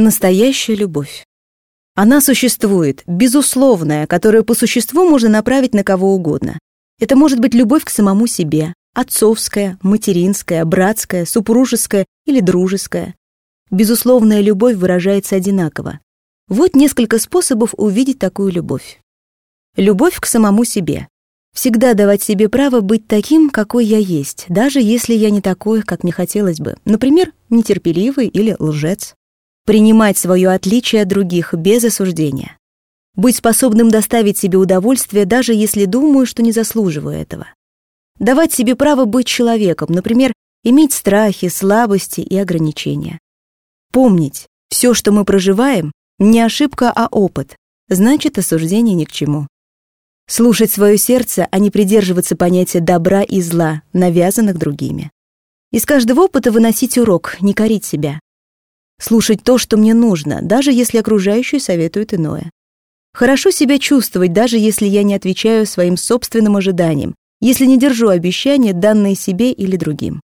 Настоящая любовь. Она существует, безусловная, которую по существу можно направить на кого угодно. Это может быть любовь к самому себе, отцовская, материнская, братская, супружеская или дружеская. Безусловная любовь выражается одинаково. Вот несколько способов увидеть такую любовь. Любовь к самому себе. Всегда давать себе право быть таким, какой я есть, даже если я не такой, как мне хотелось бы. Например, нетерпеливый или лжец. Принимать свое отличие от других без осуждения. Быть способным доставить себе удовольствие, даже если думаю, что не заслуживаю этого. Давать себе право быть человеком, например, иметь страхи, слабости и ограничения. Помнить, все, что мы проживаем, не ошибка, а опыт, значит, осуждение ни к чему. Слушать свое сердце, а не придерживаться понятия добра и зла, навязанных другими. Из каждого опыта выносить урок, не корить себя. Слушать то, что мне нужно, даже если окружающие советуют иное. Хорошо себя чувствовать, даже если я не отвечаю своим собственным ожиданиям, если не держу обещания, данные себе или другим.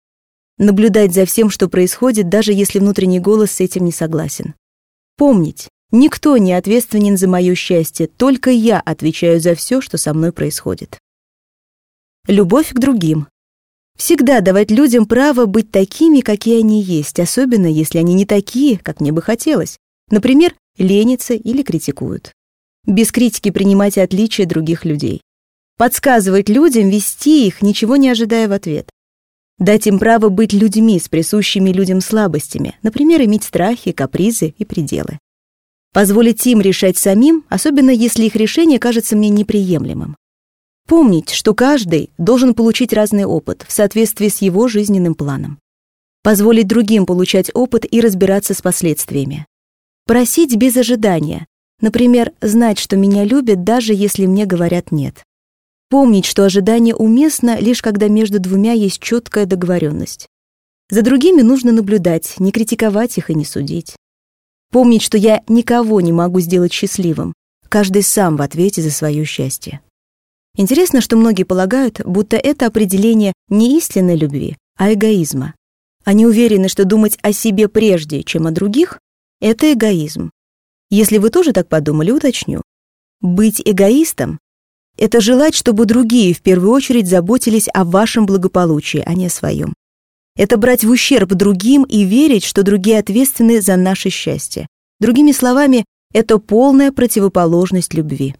Наблюдать за всем, что происходит, даже если внутренний голос с этим не согласен. Помнить, никто не ответственен за мое счастье, только я отвечаю за все, что со мной происходит. Любовь к другим. Всегда давать людям право быть такими, какие они есть, особенно если они не такие, как мне бы хотелось. Например, ленятся или критикуют. Без критики принимать отличия других людей. Подсказывать людям, вести их, ничего не ожидая в ответ. Дать им право быть людьми с присущими людям слабостями, например, иметь страхи, капризы и пределы. Позволить им решать самим, особенно если их решение кажется мне неприемлемым. Помнить, что каждый должен получить разный опыт в соответствии с его жизненным планом. Позволить другим получать опыт и разбираться с последствиями. Просить без ожидания. Например, знать, что меня любят, даже если мне говорят «нет». Помнить, что ожидание уместно лишь когда между двумя есть четкая договоренность. За другими нужно наблюдать, не критиковать их и не судить. Помнить, что я никого не могу сделать счастливым. Каждый сам в ответе за свое счастье. Интересно, что многие полагают, будто это определение не истинной любви, а эгоизма. Они уверены, что думать о себе прежде, чем о других — это эгоизм. Если вы тоже так подумали, уточню. Быть эгоистом — это желать, чтобы другие в первую очередь заботились о вашем благополучии, а не о своем. Это брать в ущерб другим и верить, что другие ответственны за наше счастье. Другими словами, это полная противоположность любви.